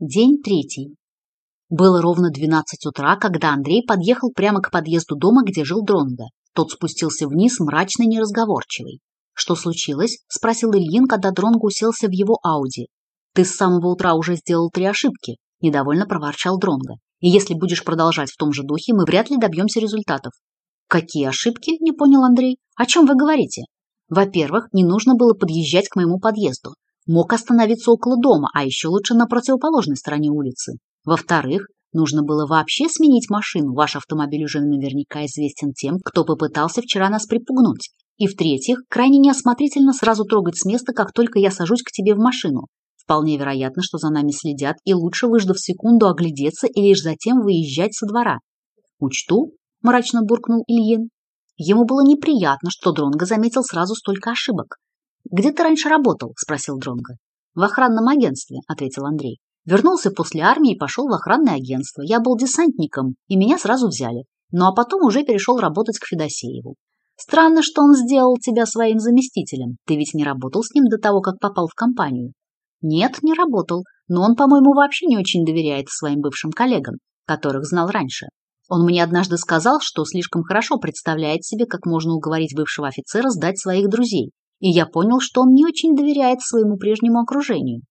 День третий. Было ровно 12 утра, когда Андрей подъехал прямо к подъезду дома, где жил Дронга. Тот спустился вниз, мрачный, неразговорчивый. «Что случилось?» – спросил Ильин, когда Дронго уселся в его Ауди. «Ты с самого утра уже сделал три ошибки», – недовольно проворчал Дронго. «И если будешь продолжать в том же духе, мы вряд ли добьемся результатов». «Какие ошибки?» – не понял Андрей. «О чем вы говорите?» «Во-первых, не нужно было подъезжать к моему подъезду мог остановиться около дома, а еще лучше на противоположной стороне улицы. Во-вторых, нужно было вообще сменить машину, ваш автомобиль уже наверняка известен тем, кто попытался вчера нас припугнуть. И в-третьих, крайне неосмотрительно сразу трогать с места, как только я сажусь к тебе в машину. Вполне вероятно, что за нами следят, и лучше, выждав секунду, оглядеться и лишь затем выезжать со двора. «Учту», – мрачно буркнул Ильин. Ему было неприятно, что Дронго заметил сразу столько ошибок. Где ты раньше работал? спросил Дронга. В охранном агентстве, ответил Андрей. Вернулся после армии и пошел в охранное агентство. Я был десантником, и меня сразу взяли. Ну а потом уже перешел работать к Федосееву. Странно, что он сделал тебя своим заместителем. Ты ведь не работал с ним до того, как попал в компанию. Нет, не работал, но он, по-моему, вообще не очень доверяет своим бывшим коллегам, которых знал раньше. Он мне однажды сказал, что слишком хорошо представляет себе, как можно уговорить бывшего офицера сдать своих друзей и я понял, что он не очень доверяет своему прежнему окружению.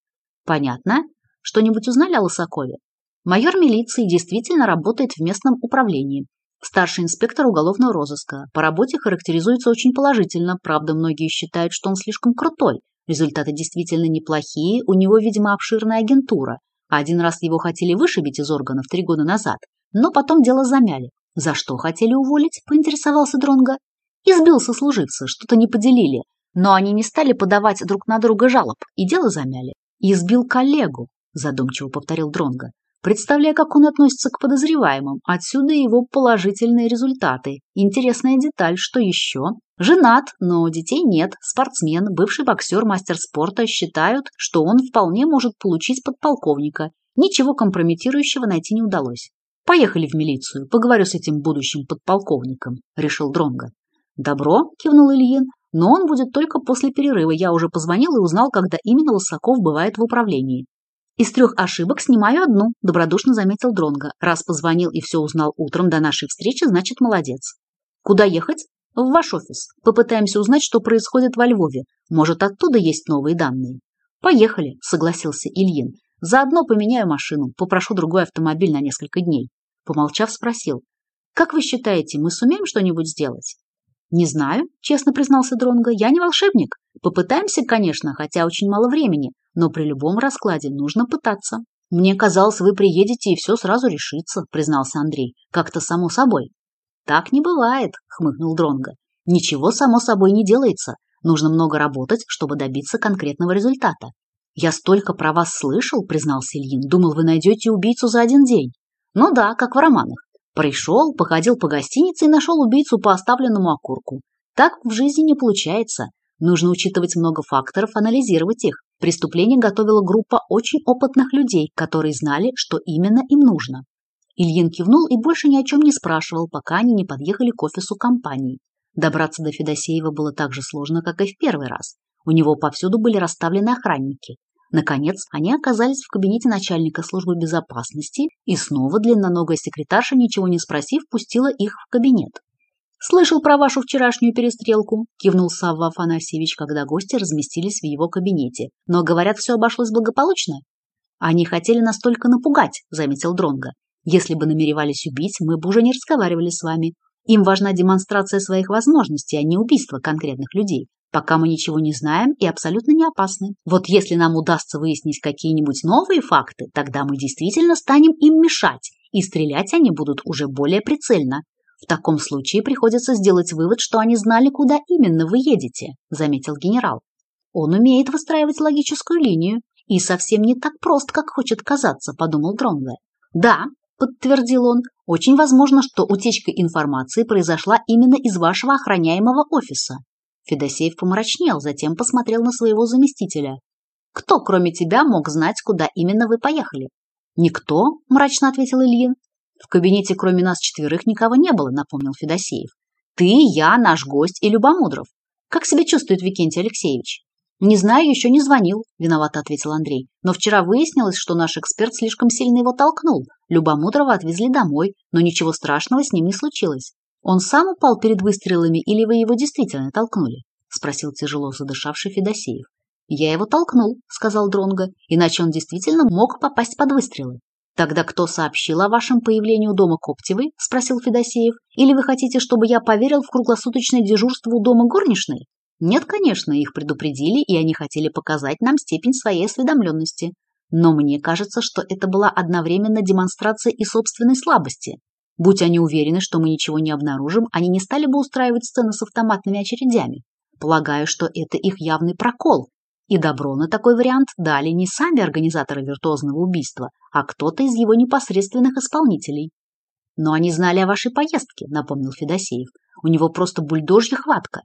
Понятно? Что-нибудь узнали о Лосакове? Майор милиции действительно работает в местном управлении. Старший инспектор уголовного розыска. По работе характеризуется очень положительно, правда, многие считают, что он слишком крутой. Результаты действительно неплохие, у него, видимо, обширная агентура. Один раз его хотели вышибить из органов три года назад, но потом дело замяли. За что хотели уволить, поинтересовался Дронга. Избился сослуживца, что-то не поделили, но они не стали подавать друг на друга жалоб, и дело замяли. «Избил коллегу», – задумчиво повторил Дронга, представляя, как он относится к подозреваемым. Отсюда его положительные результаты. Интересная деталь, что еще? Женат, но детей нет. Спортсмен, бывший боксер, мастер спорта считают, что он вполне может получить подполковника. Ничего компрометирующего найти не удалось. «Поехали в милицию, поговорю с этим будущим подполковником», – решил Дронга. «Добро», – кивнул Ильин но он будет только после перерыва. Я уже позвонил и узнал, когда именно Лосаков бывает в управлении. Из трех ошибок снимаю одну, добродушно заметил Дронга. Раз позвонил и все узнал утром до нашей встречи, значит молодец. Куда ехать? В ваш офис. Попытаемся узнать, что происходит во Львове. Может, оттуда есть новые данные. Поехали, согласился Ильин. Заодно поменяю машину, попрошу другой автомобиль на несколько дней. Помолчав, спросил. Как вы считаете, мы сумеем что-нибудь сделать? Не знаю, честно признался Дронго, я не волшебник. Попытаемся, конечно, хотя очень мало времени, но при любом раскладе нужно пытаться. Мне казалось, вы приедете и все сразу решится, признался Андрей, как-то само собой. Так не бывает, хмыкнул Дронго. Ничего само собой не делается. Нужно много работать, чтобы добиться конкретного результата. Я столько про вас слышал, признался Ильин, думал, вы найдете убийцу за один день. Ну да, как в романах. Пришел, походил по гостинице и нашел убийцу по оставленному окурку. Так в жизни не получается. Нужно учитывать много факторов, анализировать их. Преступление готовила группа очень опытных людей, которые знали, что именно им нужно. Ильин кивнул и больше ни о чем не спрашивал, пока они не подъехали к офису компании. Добраться до Федосеева было так же сложно, как и в первый раз. У него повсюду были расставлены охранники. Наконец, они оказались в кабинете начальника службы безопасности, и снова длинноногая секретарша, ничего не спросив, пустила их в кабинет. «Слышал про вашу вчерашнюю перестрелку», – кивнул Савва Афанасьевич, когда гости разместились в его кабинете. «Но, говорят, все обошлось благополучно». «Они хотели настолько напугать», – заметил Дронга. «Если бы намеревались убить, мы бы уже не разговаривали с вами. Им важна демонстрация своих возможностей, а не убийство конкретных людей пока мы ничего не знаем и абсолютно не опасны. Вот если нам удастся выяснить какие-нибудь новые факты, тогда мы действительно станем им мешать, и стрелять они будут уже более прицельно. В таком случае приходится сделать вывод, что они знали, куда именно вы едете, заметил генерал. Он умеет выстраивать логическую линию и совсем не так прост, как хочет казаться, подумал Дронве. Да, подтвердил он, очень возможно, что утечка информации произошла именно из вашего охраняемого офиса. Федосеев помрачнел, затем посмотрел на своего заместителя. «Кто, кроме тебя, мог знать, куда именно вы поехали?» «Никто», – мрачно ответил Ильин. «В кабинете кроме нас четверых никого не было», – напомнил Федосеев. «Ты, я, наш гость и Любомудров. Как себя чувствует Викентий Алексеевич?» «Не знаю, еще не звонил», – виновато ответил Андрей. «Но вчера выяснилось, что наш эксперт слишком сильно его толкнул. Любомудрова отвезли домой, но ничего страшного с ним не случилось». Он сам упал перед выстрелами или вы его действительно толкнули? Спросил тяжело задышавший Федосеев. Я его толкнул, сказал Дронго, иначе он действительно мог попасть под выстрелы. Тогда кто сообщил о вашем появлении у дома Коптевой? спросил Федосеев. Или вы хотите, чтобы я поверил в круглосуточное дежурство у дома горничной? Нет, конечно, их предупредили, и они хотели показать нам степень своей осведомленности. Но мне кажется, что это была одновременно демонстрация и собственной слабости. Будь они уверены, что мы ничего не обнаружим, они не стали бы устраивать сцены с автоматными очередями. Полагаю, что это их явный прокол. И добро на такой вариант дали не сами организаторы виртуозного убийства, а кто-то из его непосредственных исполнителей. «Но они знали о вашей поездке», — напомнил Федосеев. «У него просто бульдожья хватка.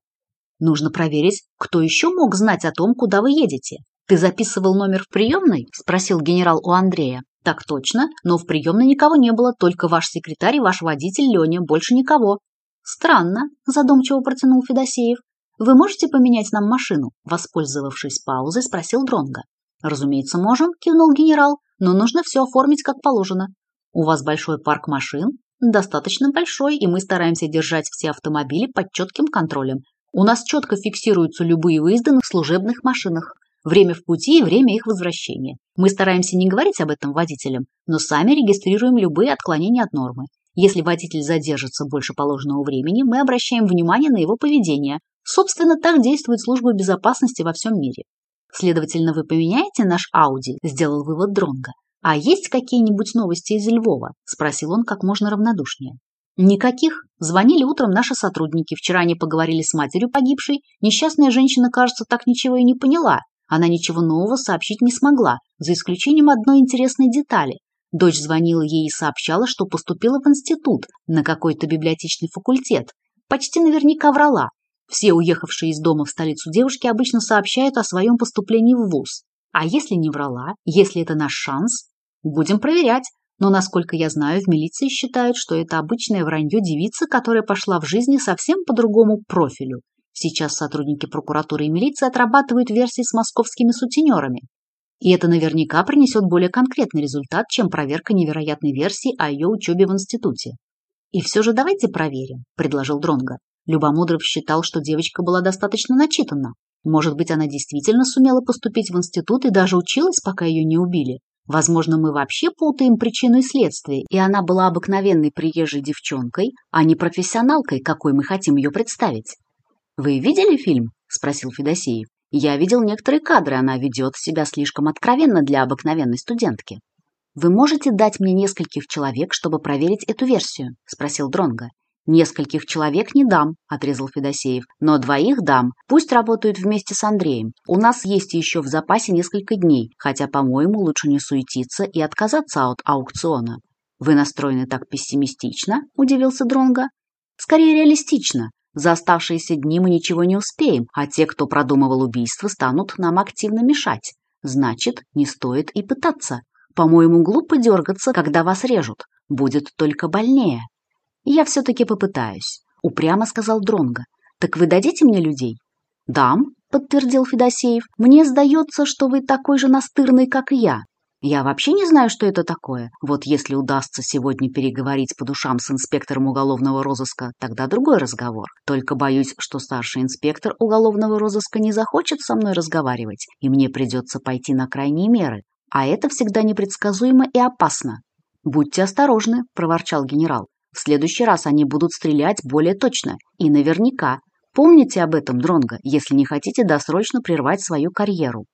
Нужно проверить, кто еще мог знать о том, куда вы едете». «Ты записывал номер в приемной?» – спросил генерал у Андрея. «Так точно, но в приемной никого не было, только ваш секретарь и ваш водитель Леня, больше никого». «Странно», – задумчиво протянул Федосеев. «Вы можете поменять нам машину?» – воспользовавшись паузой, спросил Дронга. «Разумеется, можем», – кивнул генерал, – «но нужно все оформить как положено. У вас большой парк машин?» «Достаточно большой, и мы стараемся держать все автомобили под четким контролем. У нас четко фиксируются любые выезды на служебных машинах время в пути и время их возвращения. Мы стараемся не говорить об этом водителям, но сами регистрируем любые отклонения от нормы. Если водитель задержится больше положенного времени, мы обращаем внимание на его поведение. Собственно, так действует служба безопасности во всем мире. Следовательно, вы поменяете наш Ауди, сделал вывод Дронга. А есть какие-нибудь новости из Львова? спросил он как можно равнодушнее. Никаких. Звонили утром наши сотрудники. Вчера они поговорили с матерью погибшей. Несчастная женщина, кажется, так ничего и не поняла. Она ничего нового сообщить не смогла, за исключением одной интересной детали. Дочь звонила ей и сообщала, что поступила в институт, на какой-то библиотечный факультет. Почти наверняка врала. Все уехавшие из дома в столицу девушки обычно сообщают о своем поступлении в ВУЗ. А если не врала, если это наш шанс, будем проверять. Но, насколько я знаю, в милиции считают, что это обычное вранье девица, которая пошла в жизни совсем по другому профилю. Сейчас сотрудники прокуратуры и милиции отрабатывают версии с московскими сутенерами. И это наверняка принесет более конкретный результат, чем проверка невероятной версии о ее учебе в институте. «И все же давайте проверим», – предложил Дронга. Любомудров считал, что девочка была достаточно начитана. Может быть, она действительно сумела поступить в институт и даже училась, пока ее не убили. Возможно, мы вообще путаем причину и следствие, и она была обыкновенной приезжей девчонкой, а не профессионалкой, какой мы хотим ее представить. «Вы видели фильм?» — спросил Федосеев. «Я видел некоторые кадры, она ведет себя слишком откровенно для обыкновенной студентки». «Вы можете дать мне нескольких человек, чтобы проверить эту версию?» — спросил Дронга. «Нескольких человек не дам», — отрезал Федосеев. «Но двоих дам. Пусть работают вместе с Андреем. У нас есть еще в запасе несколько дней, хотя, по-моему, лучше не суетиться и отказаться от аукциона». «Вы настроены так пессимистично?» — удивился Дронга. «Скорее реалистично. За оставшиеся дни мы ничего не успеем, а те, кто продумывал убийство, станут нам активно мешать. Значит, не стоит и пытаться. По-моему, глупо дергаться, когда вас режут. Будет только больнее. Я все-таки попытаюсь, — упрямо сказал Дронго. Так вы дадите мне людей? Дам, — подтвердил Федосеев. Мне сдается, что вы такой же настырный, как и я. Я вообще не знаю, что это такое. Вот если удастся сегодня переговорить по душам с инспектором уголовного розыска, тогда другой разговор. Только боюсь, что старший инспектор уголовного розыска не захочет со мной разговаривать, и мне придется пойти на крайние меры. А это всегда непредсказуемо и опасно. «Будьте осторожны», – проворчал генерал. «В следующий раз они будут стрелять более точно. И наверняка. Помните об этом, Дронго, если не хотите досрочно прервать свою карьеру».